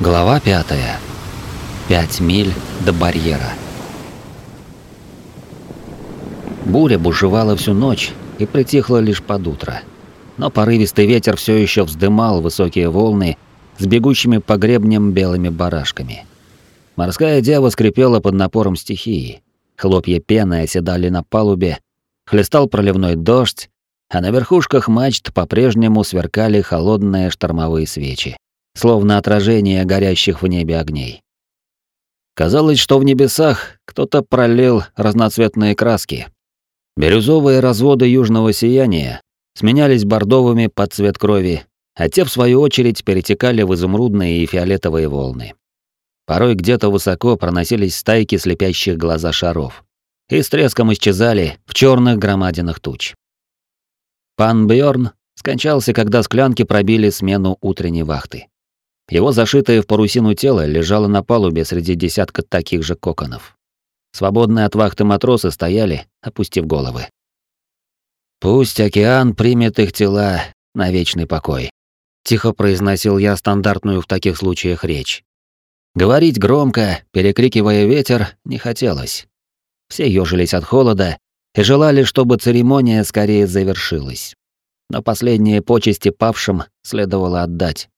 Глава пятая. Пять миль до барьера. Буря бушевала всю ночь и притихла лишь под утро. Но порывистый ветер все еще вздымал высокие волны с бегущими по гребням белыми барашками. Морская дева скрипела под напором стихии. Хлопья пены оседали на палубе, хлестал проливной дождь, а на верхушках мачт по-прежнему сверкали холодные штормовые свечи словно отражение горящих в небе огней. Казалось, что в небесах кто-то пролил разноцветные краски. Бирюзовые разводы южного сияния сменялись бордовыми под цвет крови, а те, в свою очередь, перетекали в изумрудные и фиолетовые волны. Порой где-то высоко проносились стайки слепящих глаза шаров и с треском исчезали в черных громадинах туч. Пан Бьорн скончался, когда склянки пробили смену утренней вахты. Его зашитое в парусину тело лежало на палубе среди десятка таких же коконов. Свободные от вахты матросы стояли, опустив головы. «Пусть океан примет их тела на вечный покой», — тихо произносил я стандартную в таких случаях речь. Говорить громко, перекрикивая ветер, не хотелось. Все ёжились от холода и желали, чтобы церемония скорее завершилась. Но последние почести павшим следовало отдать.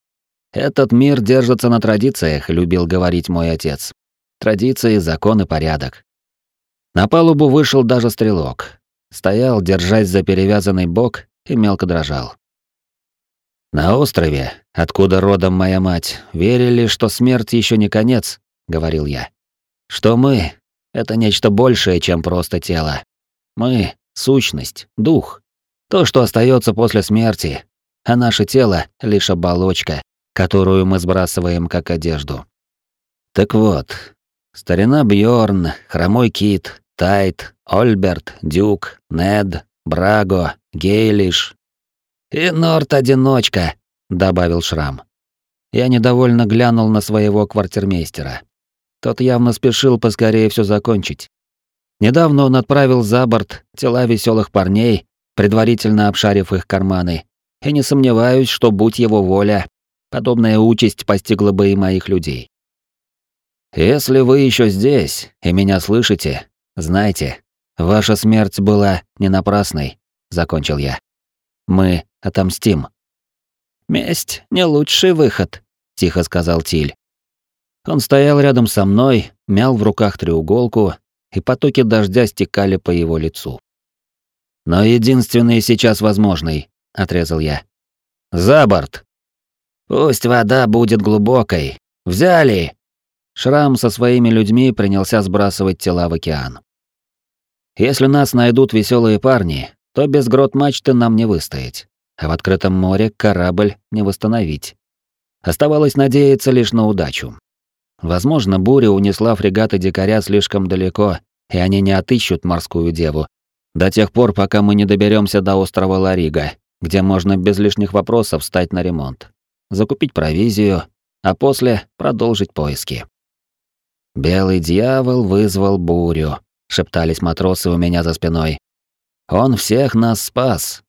Этот мир держится на традициях, любил говорить мой отец. Традиции, закон и порядок. На палубу вышел даже стрелок. Стоял, держась за перевязанный бок, и мелко дрожал. На острове, откуда родом моя мать, верили, что смерть еще не конец, говорил я. Что мы это нечто большее, чем просто тело. Мы сущность, дух, то, что остается после смерти, а наше тело лишь оболочка, которую мы сбрасываем как одежду. Так вот, старина Бьорн, хромой кит, Тайт, Ольберт, Дюк, Нед, Браго, Гейлиш и Норт-одиночка, добавил Шрам. Я недовольно глянул на своего квартирмейстера. Тот явно спешил поскорее все закончить. Недавно он отправил за борт тела веселых парней, предварительно обшарив их карманы, и не сомневаюсь, что будь его воля, Подобная участь постигла бы и моих людей. Если вы еще здесь и меня слышите, знайте, ваша смерть была не напрасной, закончил я. Мы отомстим. Месть не лучший выход, тихо сказал Тиль. Он стоял рядом со мной, мял в руках треуголку, и потоки дождя стекали по его лицу. Но единственный сейчас возможный, отрезал я. За борт. Пусть вода будет глубокой. Взяли. Шрам со своими людьми принялся сбрасывать тела в океан. Если нас найдут веселые парни, то без грот мачты нам не выстоять, а в открытом море корабль не восстановить. Оставалось надеяться лишь на удачу. Возможно, буря унесла фрегаты дикаря слишком далеко, и они не отыщут морскую деву до тех пор, пока мы не доберемся до острова Ларига, где можно без лишних вопросов встать на ремонт закупить провизию, а после продолжить поиски. «Белый дьявол вызвал бурю», — шептались матросы у меня за спиной. «Он всех нас спас».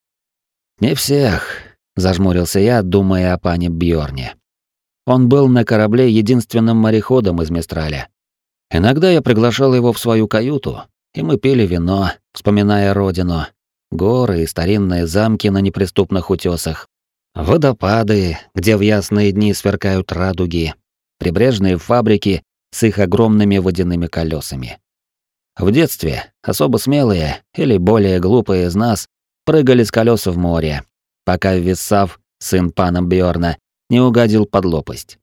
«Не всех», — зажмурился я, думая о пане Бьорне. Он был на корабле единственным мореходом из Мистраля. Иногда я приглашал его в свою каюту, и мы пили вино, вспоминая родину, горы и старинные замки на неприступных утесах, Водопады, где в ясные дни сверкают радуги, прибрежные фабрики с их огромными водяными колесами. В детстве особо смелые или более глупые из нас прыгали с колес в море, пока Виссав, сын пана Бьорна, не угодил под лопасть.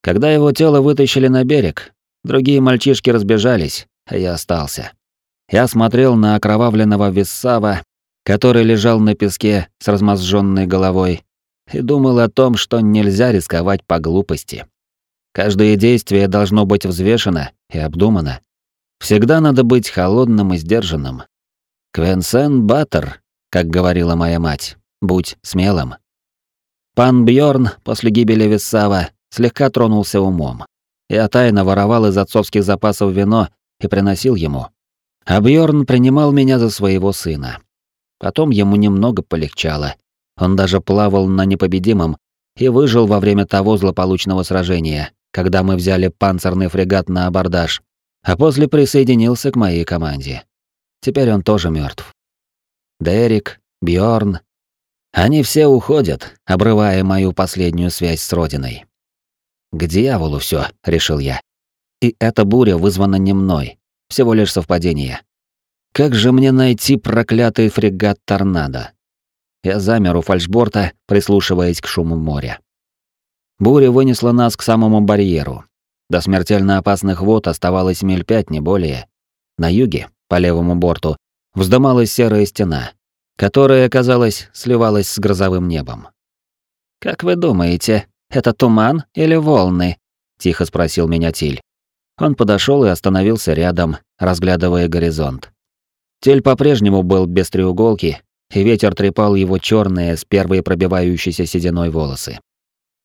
Когда его тело вытащили на берег, другие мальчишки разбежались, а я остался. Я смотрел на окровавленного Виссава, который лежал на песке с размозженной головой, и думал о том, что нельзя рисковать по глупости. Каждое действие должно быть взвешено и обдумано. Всегда надо быть холодным и сдержанным. Квенсен Баттер, как говорила моя мать, будь смелым. Пан Бьорн после гибели Виссава слегка тронулся умом. Я тайно воровал из отцовских запасов вино и приносил ему. А Бьорн принимал меня за своего сына. Потом ему немного полегчало, он даже плавал на непобедимом и выжил во время того злополучного сражения, когда мы взяли панцирный фрегат на абордаж, а после присоединился к моей команде. Теперь он тоже мертв. Дерек, Бьорн, они все уходят, обрывая мою последнюю связь с родиной. К дьяволу все, решил я. И эта буря вызвана не мной, всего лишь совпадение. Как же мне найти проклятый фрегат Торнадо? Я замер у фальшборта, прислушиваясь к шуму моря. Буря вынесла нас к самому барьеру. До смертельно опасных вод оставалось миль пять, не более. На юге, по левому борту, вздымалась серая стена, которая, казалось, сливалась с грозовым небом. «Как вы думаете, это туман или волны?» — тихо спросил меня Тиль. Он подошел и остановился рядом, разглядывая горизонт. Тель по-прежнему был без треуголки, и ветер трепал его черные с первой пробивающейся сединой волосы.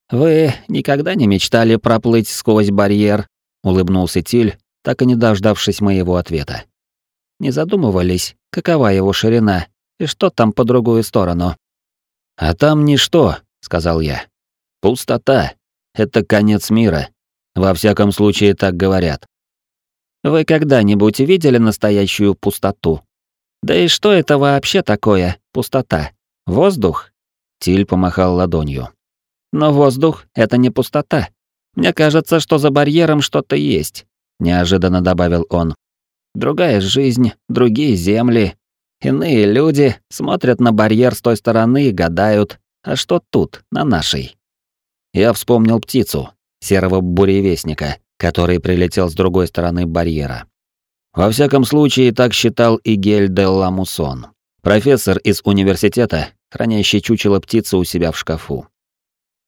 «Вы никогда не мечтали проплыть сквозь барьер?» — улыбнулся Тиль, так и не дождавшись моего ответа. «Не задумывались, какова его ширина и что там по другую сторону?» «А там ничто», — сказал я. «Пустота. Это конец мира. Во всяком случае, так говорят. Вы когда-нибудь видели настоящую пустоту? Да и что это вообще такое, пустота? Воздух? Тиль помахал ладонью. Но воздух — это не пустота. Мне кажется, что за барьером что-то есть, неожиданно добавил он. Другая жизнь, другие земли, иные люди смотрят на барьер с той стороны и гадают, а что тут, на нашей? Я вспомнил птицу, серого буревестника, который прилетел с другой стороны барьера. Во всяком случае, так считал и Гель де Ламусон, профессор из университета, хранящий чучело птицы у себя в шкафу.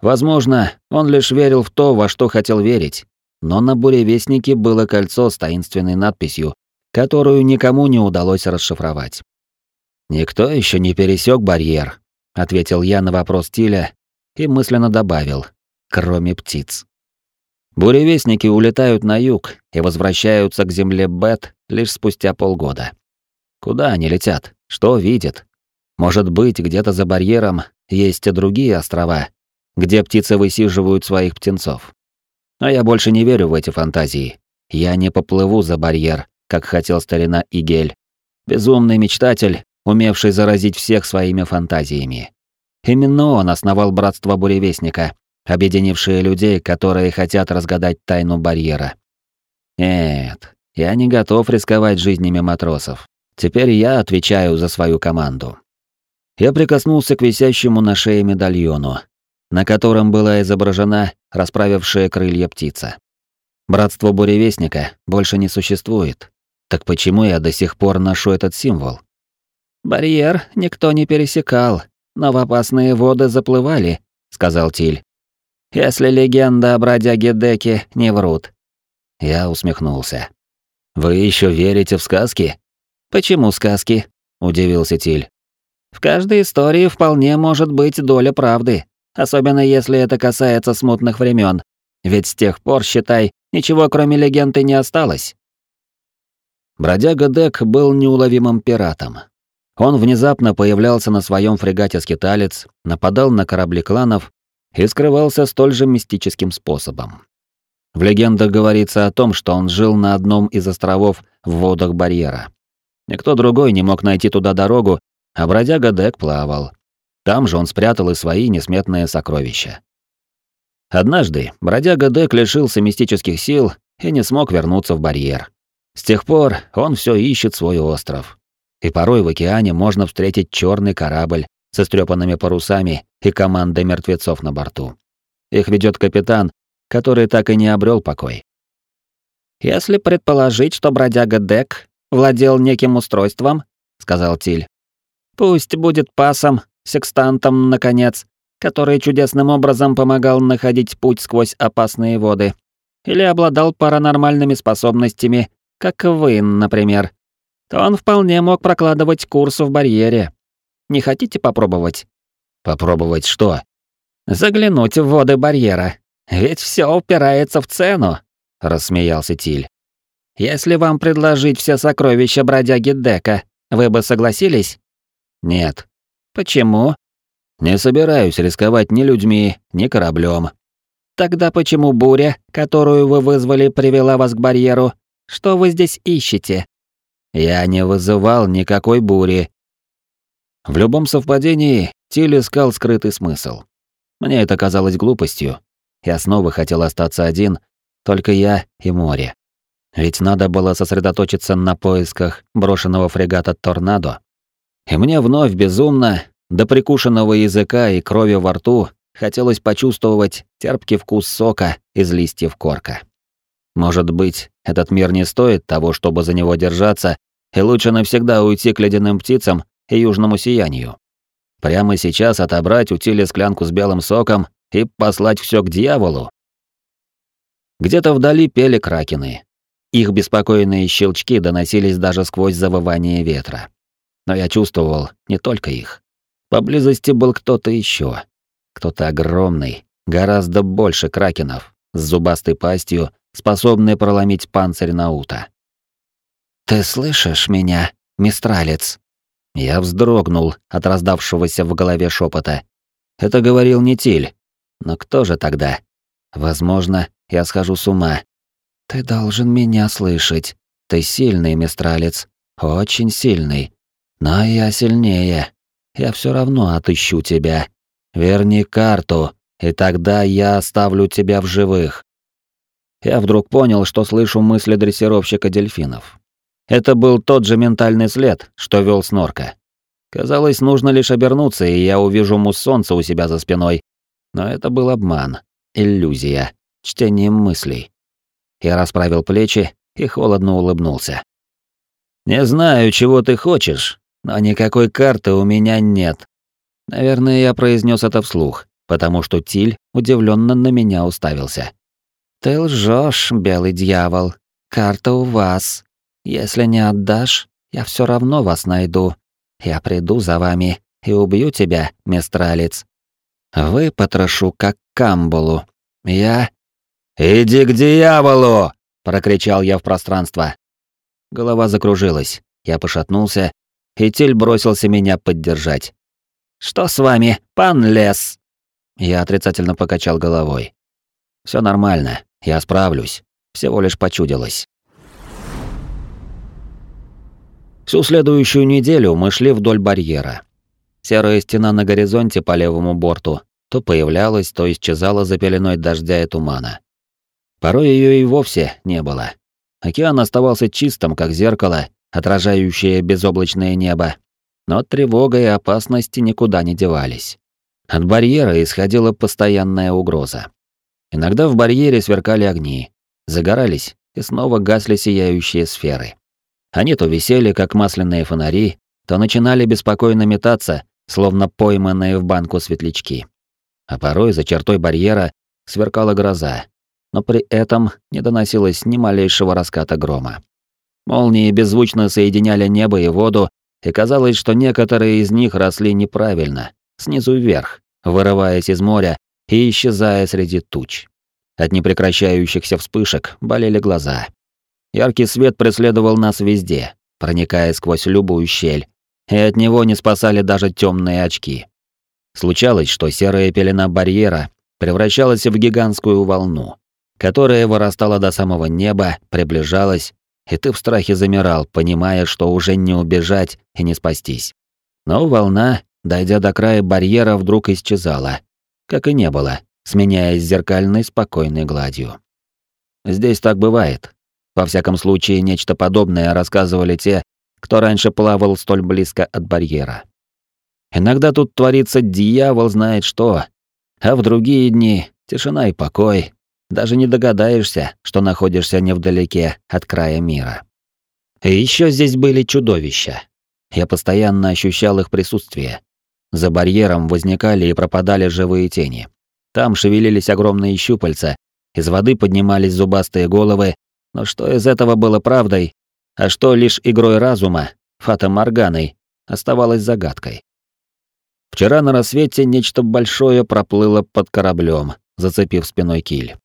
Возможно, он лишь верил в то, во что хотел верить, но на буревестнике было кольцо с таинственной надписью, которую никому не удалось расшифровать. «Никто еще не пересек барьер», — ответил я на вопрос Тиля и мысленно добавил, кроме птиц. Буревестники улетают на юг и возвращаются к земле Бет лишь спустя полгода. Куда они летят? Что видят? Может быть, где-то за барьером есть и другие острова, где птицы высиживают своих птенцов. Но я больше не верю в эти фантазии. Я не поплыву за барьер, как хотел старина Игель. Безумный мечтатель, умевший заразить всех своими фантазиями. Именно он основал братство Буревестника, объединившие людей, которые хотят разгадать тайну барьера. Нет, я не готов рисковать жизнями матросов. Теперь я отвечаю за свою команду. Я прикоснулся к висящему на шее медальону, на котором была изображена расправившая крылья птица. Братство Буревестника больше не существует. Так почему я до сих пор ношу этот символ? Барьер никто не пересекал, но в опасные воды заплывали, сказал Тиль если легенда о бродяге Деке не врут. Я усмехнулся. Вы еще верите в сказки? Почему сказки? удивился Тиль. В каждой истории вполне может быть доля правды, особенно если это касается смутных времен. Ведь с тех пор, считай, ничего кроме легенды не осталось. Бродяга Дек был неуловимым пиратом. Он внезапно появлялся на своем фрегате «Скиталец», нападал на корабли кланов и скрывался столь же мистическим способом. В легендах говорится о том, что он жил на одном из островов в водах барьера. Никто другой не мог найти туда дорогу, а бродяга Дек плавал. Там же он спрятал и свои несметные сокровища. Однажды бродяга Дек лишился мистических сил и не смог вернуться в барьер. С тех пор он все ищет свой остров. И порой в океане можно встретить черный корабль, с истрепанными парусами и командой мертвецов на борту. Их ведет капитан, который так и не обрел покой. «Если предположить, что бродяга Дек владел неким устройством», — сказал Тиль, — «пусть будет пасом, секстантом, наконец, который чудесным образом помогал находить путь сквозь опасные воды, или обладал паранормальными способностями, как вы, например, то он вполне мог прокладывать курс в барьере. Не хотите попробовать? Попробовать что? Заглянуть в воды барьера. Ведь все упирается в цену, рассмеялся Тиль. Если вам предложить все сокровища бродяги Дека, вы бы согласились? Нет. Почему? Не собираюсь рисковать ни людьми, ни кораблем. Тогда почему буря, которую вы вызвали, привела вас к барьеру? Что вы здесь ищете? Я не вызывал никакой бури. В любом совпадении Тиль искал скрытый смысл. Мне это казалось глупостью. Я снова хотел остаться один, только я и море. Ведь надо было сосредоточиться на поисках брошенного фрегата «Торнадо». И мне вновь безумно, до прикушенного языка и крови во рту, хотелось почувствовать терпкий вкус сока из листьев корка. Может быть, этот мир не стоит того, чтобы за него держаться, и лучше навсегда уйти к ледяным птицам и южному сиянию. Прямо сейчас отобрать у Тили склянку с белым соком и послать все к дьяволу. Где-то вдали пели кракены, их беспокойные щелчки доносились даже сквозь завывание ветра. Но я чувствовал не только их. Поблизости был кто-то еще, Кто-то огромный, гораздо больше кракенов, с зубастой пастью, способный проломить панцирь Наута. «Ты слышишь меня, мистралец?» Я вздрогнул от раздавшегося в голове шепота. Это говорил не Тиль. Но кто же тогда? Возможно, я схожу с ума, ты должен меня слышать. Ты сильный, мистралец. Очень сильный. Но я сильнее. Я все равно отыщу тебя. Верни карту, и тогда я оставлю тебя в живых. Я вдруг понял, что слышу мысли дрессировщика дельфинов. Это был тот же ментальный след, что вел Снорка. Казалось, нужно лишь обернуться, и я увижу муссонца у себя за спиной. Но это был обман, иллюзия, чтение мыслей. Я расправил плечи и холодно улыбнулся. «Не знаю, чего ты хочешь, но никакой карты у меня нет». Наверное, я произнес это вслух, потому что Тиль удивленно на меня уставился. «Ты лжешь, белый дьявол. Карта у вас. Если не отдашь, я все равно вас найду. Я приду за вами и убью тебя, мистралец. Вы потрошу как камбулу. Я «Иди к дьяволу!» — прокричал я в пространство. Голова закружилась, я пошатнулся, и Тель бросился меня поддержать. «Что с вами, пан Лес?» Я отрицательно покачал головой. Все нормально, я справлюсь, всего лишь почудилось». Всю следующую неделю мы шли вдоль барьера. Серая стена на горизонте по левому борту то появлялась, то исчезала за пеленой дождя и тумана. Порой ее и вовсе не было. Океан оставался чистым, как зеркало, отражающее безоблачное небо. Но тревога и опасности никуда не девались. От барьера исходила постоянная угроза. Иногда в барьере сверкали огни, загорались и снова гасли сияющие сферы. Они то висели, как масляные фонари, то начинали беспокойно метаться, словно пойманные в банку светлячки. А порой за чертой барьера сверкала гроза, но при этом не доносилось ни малейшего раската грома. Молнии беззвучно соединяли небо и воду, и казалось, что некоторые из них росли неправильно, снизу вверх, вырываясь из моря и исчезая среди туч. От непрекращающихся вспышек болели глаза. Яркий свет преследовал нас везде, проникая сквозь любую щель, и от него не спасали даже темные очки. Случалось, что серая пелена барьера превращалась в гигантскую волну, которая вырастала до самого неба, приближалась, и ты в страхе замирал, понимая, что уже не убежать и не спастись. Но волна, дойдя до края барьера, вдруг исчезала, как и не было, сменяясь зеркальной спокойной гладью. Здесь так бывает. Во всяком случае, нечто подобное рассказывали те, кто раньше плавал столь близко от барьера. Иногда тут творится дьявол знает что, а в другие дни тишина и покой, даже не догадаешься, что находишься невдалеке от края мира. И еще здесь были чудовища. Я постоянно ощущал их присутствие. За барьером возникали и пропадали живые тени. Там шевелились огромные щупальца, из воды поднимались зубастые головы, но что из этого было правдой, а что лишь игрой разума, фата-морганой, оставалось загадкой. Вчера на рассвете нечто большое проплыло под кораблем, зацепив спиной киль.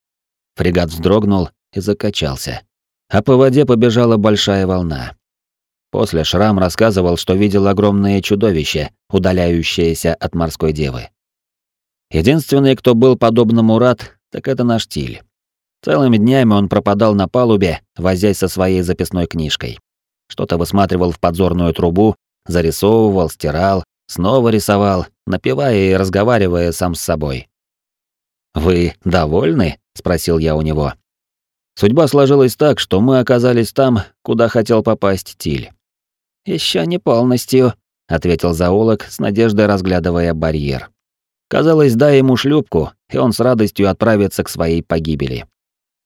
Фрегат вздрогнул и закачался. А по воде побежала большая волна. После Шрам рассказывал, что видел огромное чудовище, удаляющееся от морской девы. Единственный, кто был подобному рад, так это наш Тиль. Целыми днями он пропадал на палубе, возясь со своей записной книжкой. Что-то высматривал в подзорную трубу, зарисовывал, стирал, снова рисовал, напевая и разговаривая сам с собой. «Вы довольны?» — спросил я у него. Судьба сложилась так, что мы оказались там, куда хотел попасть Тиль. Еще не полностью», — ответил зоолог, с надеждой разглядывая барьер. Казалось, дай ему шлюпку, и он с радостью отправится к своей погибели.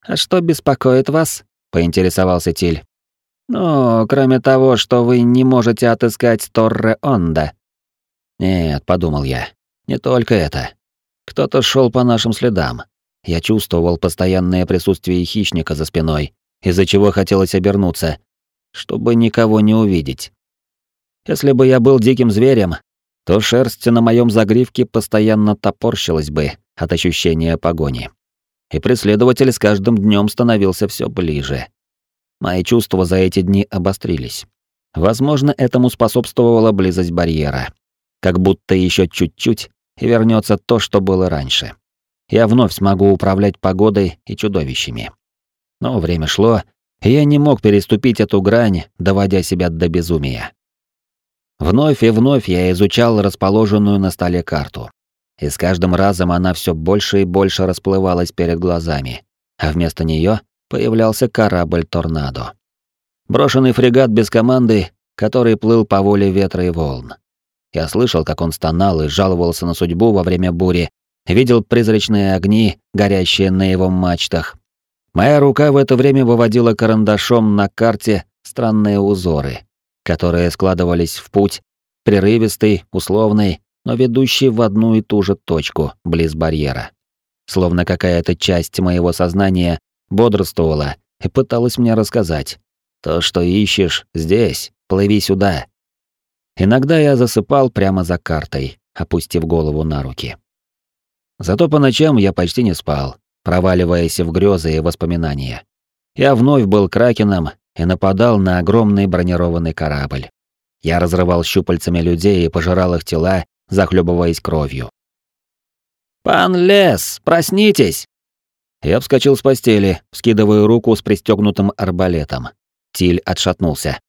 «А что беспокоит вас?» — поинтересовался Тиль. «Ну, кроме того, что вы не можете отыскать Торре Онда». «Нет», — подумал я, — «не только это. Кто-то шел по нашим следам. Я чувствовал постоянное присутствие хищника за спиной, из-за чего хотелось обернуться, чтобы никого не увидеть. Если бы я был диким зверем, то шерсть на моем загривке постоянно топорщилась бы от ощущения погони и преследователь с каждым днем становился все ближе. Мои чувства за эти дни обострились. Возможно, этому способствовала близость барьера. Как будто еще чуть-чуть, и вернется то, что было раньше. Я вновь смогу управлять погодой и чудовищами. Но время шло, и я не мог переступить эту грань, доводя себя до безумия. Вновь и вновь я изучал расположенную на столе карту и с каждым разом она все больше и больше расплывалась перед глазами, а вместо нее появлялся корабль «Торнадо». Брошенный фрегат без команды, который плыл по воле ветра и волн. Я слышал, как он стонал и жаловался на судьбу во время бури, видел призрачные огни, горящие на его мачтах. Моя рука в это время выводила карандашом на карте странные узоры, которые складывались в путь, прерывистый, условный, но ведущий в одну и ту же точку, близ барьера. Словно какая-то часть моего сознания бодрствовала и пыталась мне рассказать. То, что ищешь, здесь, плыви сюда. Иногда я засыпал прямо за картой, опустив голову на руки. Зато по ночам я почти не спал, проваливаясь в грезы и воспоминания. Я вновь был кракеном и нападал на огромный бронированный корабль. Я разрывал щупальцами людей и пожирал их тела, захлебываясь кровью. «Пан Лес, проснитесь!» Я вскочил с постели, скидывая руку с пристегнутым арбалетом. Тиль отшатнулся.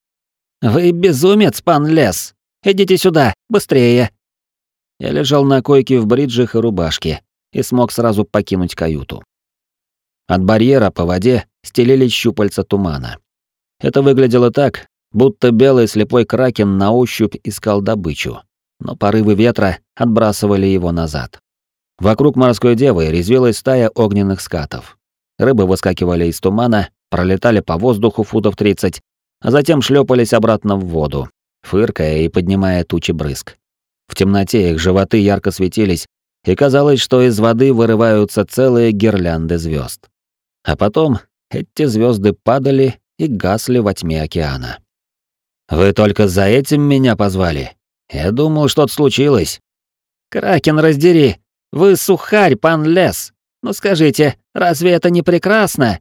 «Вы безумец, пан Лес! Идите сюда, быстрее!» Я лежал на койке в бриджах и рубашке и смог сразу покинуть каюту. От барьера по воде стелились щупальца тумана. Это выглядело так, будто белый слепой кракен на ощупь искал добычу но порывы ветра отбрасывали его назад. Вокруг морской девы резвилась стая огненных скатов. Рыбы выскакивали из тумана, пролетали по воздуху футов 30, а затем шлепались обратно в воду, фыркая и поднимая тучи брызг. В темноте их животы ярко светились, и казалось, что из воды вырываются целые гирлянды звезд. А потом эти звезды падали и гасли во тьме океана. «Вы только за этим меня позвали?» Я думал, что-то случилось. Кракен, раздери. Вы сухарь, пан Лес. Ну скажите, разве это не прекрасно?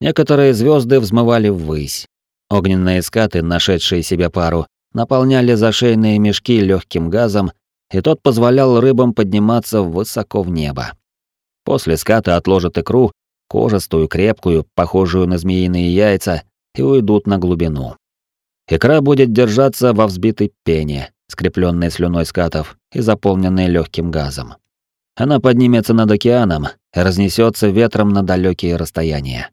Некоторые звезды взмывали ввысь. Огненные скаты, нашедшие себе пару, наполняли зашейные мешки легким газом, и тот позволял рыбам подниматься высоко в небо. После ската отложат икру, кожистую, крепкую, похожую на змеиные яйца, и уйдут на глубину. Икра будет держаться во взбитой пене, скрепленной слюной скатов и заполненной легким газом. Она поднимется над океаном и разнесется ветром на далекие расстояния.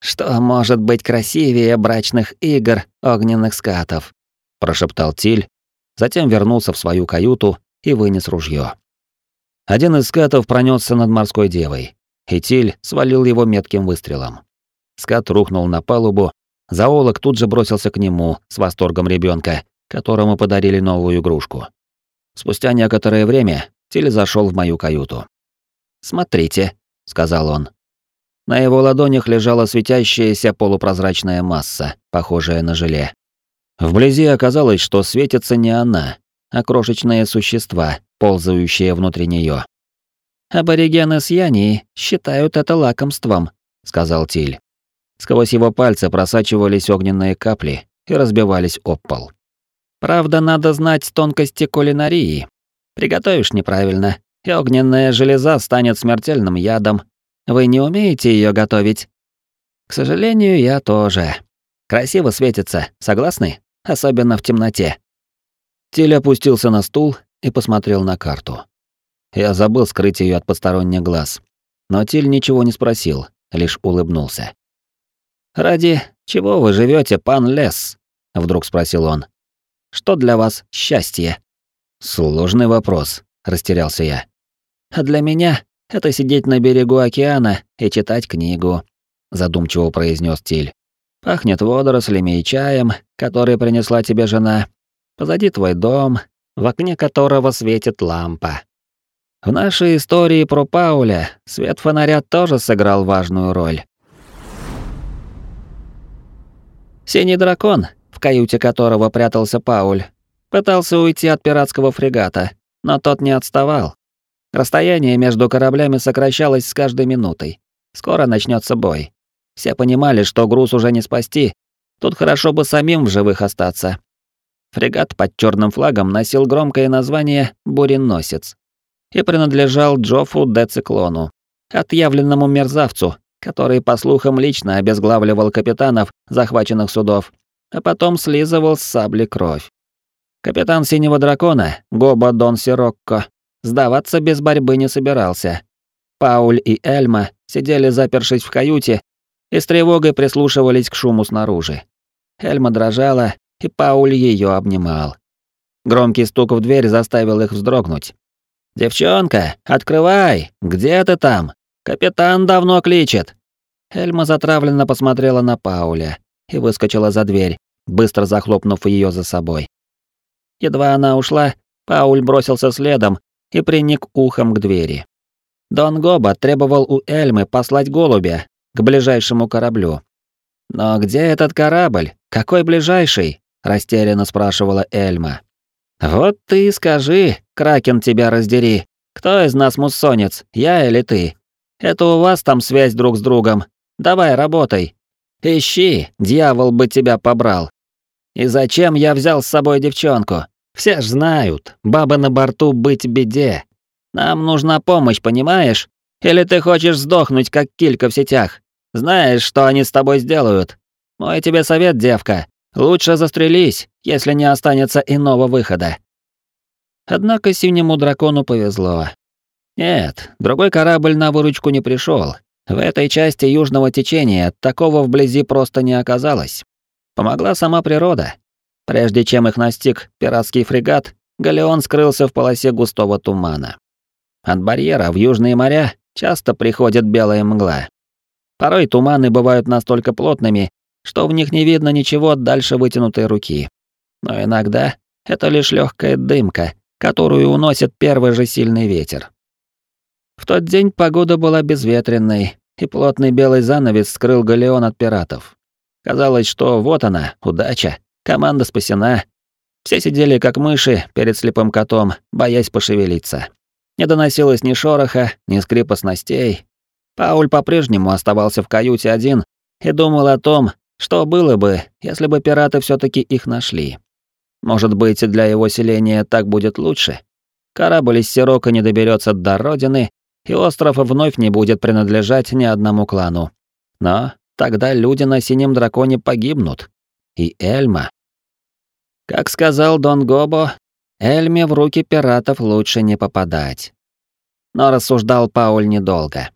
«Что может быть красивее брачных игр огненных скатов?» – прошептал Тиль, затем вернулся в свою каюту и вынес ружье. Один из скатов пронесся над морской девой, и Тиль свалил его метким выстрелом. Скат рухнул на палубу Зоолог тут же бросился к нему с восторгом ребенка, которому подарили новую игрушку. Спустя некоторое время Тиль зашел в мою каюту. «Смотрите», — сказал он. На его ладонях лежала светящаяся полупрозрачная масса, похожая на желе. Вблизи оказалось, что светится не она, а крошечные существа, ползающие внутри нее. «Аборигены с Янии считают это лакомством», — сказал Тиль. Сквозь его пальцы просачивались огненные капли и разбивались об пол. Правда, надо знать тонкости кулинарии. Приготовишь неправильно, и огненная железа станет смертельным ядом. Вы не умеете ее готовить? К сожалению, я тоже. Красиво светится, согласны? Особенно в темноте. Тиль опустился на стул и посмотрел на карту. Я забыл скрыть ее от посторонних глаз. Но Тиль ничего не спросил, лишь улыбнулся. «Ради чего вы живете, пан Лес?» — вдруг спросил он. «Что для вас счастье?» «Сложный вопрос», — растерялся я. «А для меня это сидеть на берегу океана и читать книгу», — задумчиво произнес Тиль. «Пахнет водорослями и чаем, который принесла тебе жена. Позади твой дом, в окне которого светит лампа. В нашей истории про Пауля свет фонаря тоже сыграл важную роль. Синий дракон, в каюте которого прятался Пауль, пытался уйти от пиратского фрегата, но тот не отставал. Расстояние между кораблями сокращалось с каждой минутой. Скоро начнется бой. Все понимали, что груз уже не спасти. Тут хорошо бы самим в живых остаться. Фрегат под черным флагом носил громкое название «Буреносец» и принадлежал Джофу де Циклону, отъявленному мерзавцу, который, по слухам, лично обезглавливал капитанов захваченных судов, а потом слизывал с сабли кровь. Капитан Синего Дракона, Гоба Дон Сирокко, сдаваться без борьбы не собирался. Пауль и Эльма сидели запершись в каюте и с тревогой прислушивались к шуму снаружи. Эльма дрожала, и Пауль ее обнимал. Громкий стук в дверь заставил их вздрогнуть. «Девчонка, открывай! Где ты там? Капитан давно кличет!» Эльма затравленно посмотрела на Пауля и выскочила за дверь, быстро захлопнув ее за собой. Едва она ушла, Пауль бросился следом и приник ухом к двери. Дон Гоба требовал у Эльмы послать голубя к ближайшему кораблю. «Но где этот корабль? Какой ближайший?» – растерянно спрашивала Эльма. «Вот ты скажи, Кракен тебя раздери. Кто из нас муссонец, я или ты? Это у вас там связь друг с другом. Давай, работай. Ищи, дьявол бы тебя побрал. И зачем я взял с собой девчонку? Все ж знают, баба на борту быть беде. Нам нужна помощь, понимаешь? Или ты хочешь сдохнуть, как килька в сетях? Знаешь, что они с тобой сделают? Мой тебе совет, девка. Лучше застрелись, если не останется иного выхода. Однако синему дракону повезло. Нет, другой корабль на выручку не пришел. В этой части южного течения такого вблизи просто не оказалось. Помогла сама природа. Прежде чем их настиг пиратский фрегат, галеон скрылся в полосе густого тумана. От барьера в южные моря часто приходит белая мгла. Порой туманы бывают настолько плотными, что в них не видно ничего дальше вытянутой руки. Но иногда это лишь легкая дымка, которую уносит первый же сильный ветер. В тот день погода была безветренной, и плотный белый занавес скрыл галеон от пиратов. Казалось, что вот она, удача, команда спасена. Все сидели как мыши перед слепым котом, боясь пошевелиться. Не доносилось ни шороха, ни скрипа снастей. Пауль по-прежнему оставался в каюте один и думал о том, что было бы, если бы пираты все таки их нашли. Может быть, для его селения так будет лучше? Корабль из Сирока не доберется до родины, и остров вновь не будет принадлежать ни одному клану. Но тогда люди на синем драконе погибнут. И Эльма. Как сказал Дон Гобо, Эльме в руки пиратов лучше не попадать. Но рассуждал Пауль недолго.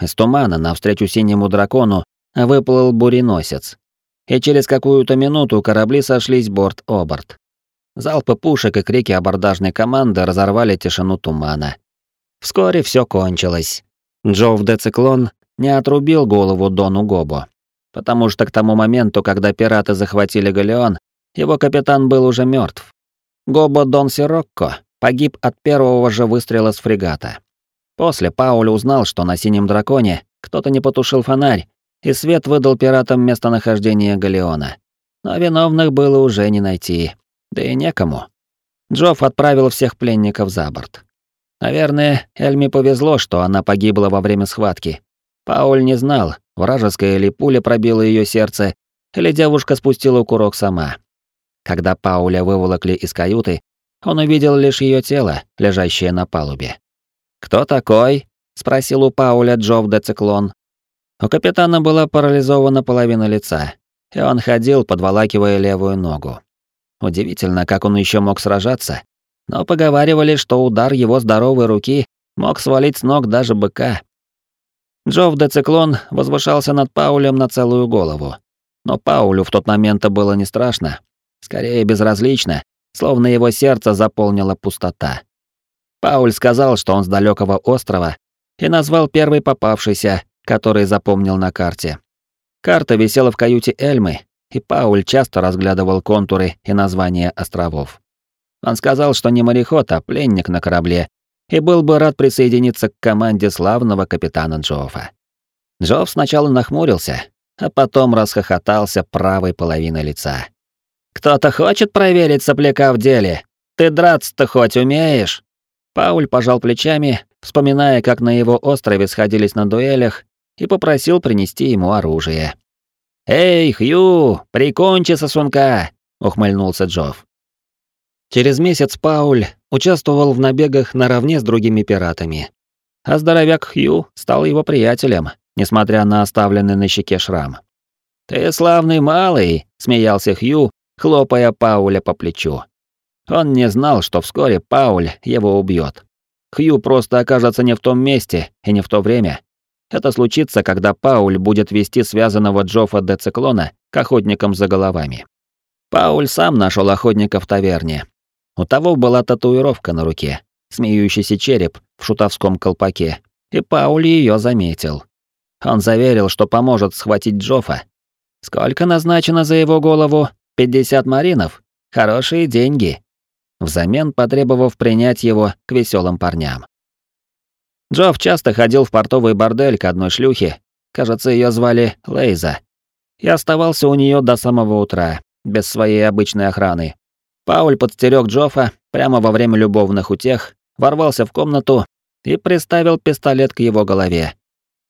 Из тумана навстречу синему дракону выплыл буреносец. И через какую-то минуту корабли сошлись борт-о-борт. Залпы пушек и крики абордажной команды разорвали тишину тумана. Вскоре все кончилось. Джоув де Циклон не отрубил голову Дону Гобо, потому что к тому моменту, когда пираты захватили галеон, его капитан был уже мертв. Гобо Дон Сирокко погиб от первого же выстрела с фрегата. После Пауль узнал, что на синем драконе кто-то не потушил фонарь, и свет выдал пиратам местонахождение галеона. Но виновных было уже не найти. Да и некому. Джофф отправил всех пленников за борт. Наверное, Эльме повезло, что она погибла во время схватки. Пауль не знал, вражеская ли пуля пробила ее сердце, или девушка спустила курок сама. Когда Пауля выволокли из каюты, он увидел лишь ее тело, лежащее на палубе. «Кто такой?» — спросил у Пауля Джов де Циклон. У капитана была парализована половина лица, и он ходил, подволакивая левую ногу. Удивительно, как он еще мог сражаться, но поговаривали, что удар его здоровой руки мог свалить с ног даже быка. Джов де возвышался над Паулем на целую голову. Но Паулю в тот момент было не страшно, скорее безразлично, словно его сердце заполнила пустота. Пауль сказал, что он с далекого острова, и назвал первый попавшийся, который запомнил на карте. Карта висела в каюте Эльмы, и Пауль часто разглядывал контуры и названия островов. Он сказал, что не мореход, а пленник на корабле, и был бы рад присоединиться к команде славного капитана Джоффа. Джофф сначала нахмурился, а потом расхохотался правой половиной лица. «Кто-то хочет проверить сопляка в деле? Ты драться-то хоть умеешь?» Пауль пожал плечами, вспоминая, как на его острове сходились на дуэлях, и попросил принести ему оружие. «Эй, Хью, прикончи сосунка!» — ухмыльнулся Джофф. Через месяц Пауль участвовал в набегах наравне с другими пиратами. А здоровяк Хью стал его приятелем, несмотря на оставленный на щеке шрам. «Ты славный малый», — смеялся Хью, хлопая Пауля по плечу. Он не знал, что вскоре Пауль его убьет. Хью просто окажется не в том месте и не в то время. Это случится, когда Пауль будет вести связанного Джоффа де Циклона к охотникам за головами. Пауль сам нашел охотника в таверне. У того была татуировка на руке, смеющийся череп в шутовском колпаке, и Пауль ее заметил. Он заверил, что поможет схватить Джоффа. Сколько назначено за его голову? 50 маринов? Хорошие деньги взамен потребовав принять его к веселым парням. Джофф часто ходил в портовый бордель к одной шлюхе, кажется, ее звали Лейза, и оставался у нее до самого утра, без своей обычной охраны. Пауль подстерег Джоффа прямо во время любовных утех, ворвался в комнату и приставил пистолет к его голове.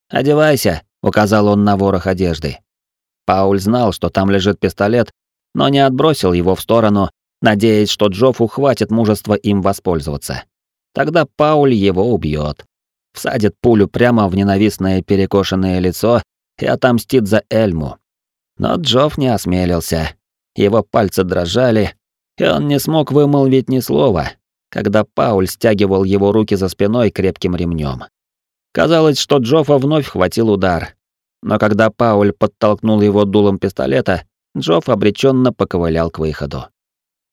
«Одевайся», — указал он на ворох одежды. Пауль знал, что там лежит пистолет, но не отбросил его в сторону надеясь, что Джоффу хватит мужества им воспользоваться. Тогда Пауль его убьет, всадит пулю прямо в ненавистное перекошенное лицо и отомстит за Эльму. Но Джофф не осмелился. Его пальцы дрожали, и он не смог вымолвить ни слова, когда Пауль стягивал его руки за спиной крепким ремнем. Казалось, что Джоффа вновь хватил удар. Но когда Пауль подтолкнул его дулом пистолета, Джофф обреченно поковылял к выходу.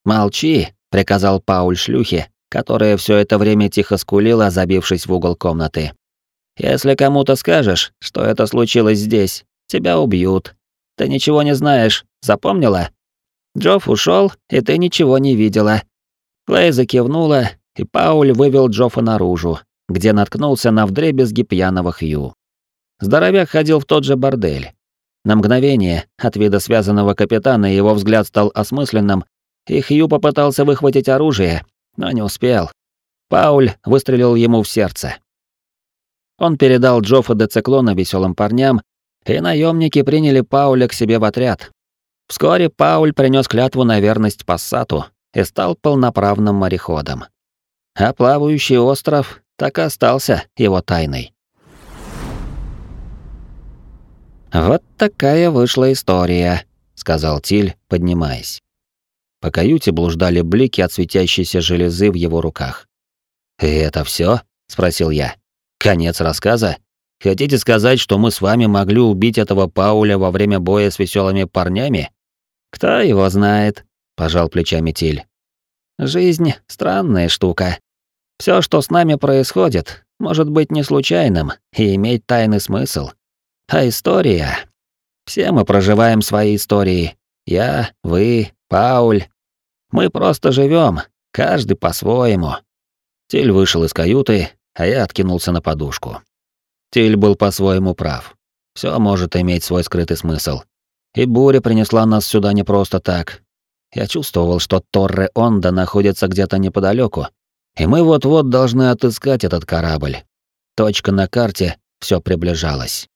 «Молчи», — приказал Пауль шлюхе, которая все это время тихо скулила, забившись в угол комнаты. «Если кому-то скажешь, что это случилось здесь, тебя убьют. Ты ничего не знаешь, запомнила? Джофф ушел, и ты ничего не видела». Лейза кивнула, и Пауль вывел Джоффа наружу, где наткнулся на вдребезги пьяного Хью. Здоровяк ходил в тот же бордель. На мгновение от вида связанного капитана его взгляд стал осмысленным и Хью попытался выхватить оружие, но не успел. Пауль выстрелил ему в сердце. Он передал Джоффа де Циклона веселым парням, и наемники приняли Пауля к себе в отряд. Вскоре Пауль принес клятву на верность Пассату и стал полноправным мореходом. А плавающий остров так и остался его тайной. «Вот такая вышла история», — сказал Тиль, поднимаясь. По каюте блуждали блики от светящейся железы в его руках. «И это все? спросил я. «Конец рассказа? Хотите сказать, что мы с вами могли убить этого Пауля во время боя с веселыми парнями?» «Кто его знает?» — пожал плечами Тиль. «Жизнь — странная штука. Все, что с нами происходит, может быть не случайным и иметь тайный смысл. А история... Все мы проживаем свои истории. Я, вы, Пауль, мы просто живем, каждый по-своему. Тиль вышел из каюты, а я откинулся на подушку. Тиль был по-своему прав. Все может иметь свой скрытый смысл. И буря принесла нас сюда не просто так. Я чувствовал, что Торре Онда находится где-то неподалеку, и мы вот-вот должны отыскать этот корабль. Точка на карте все приближалась.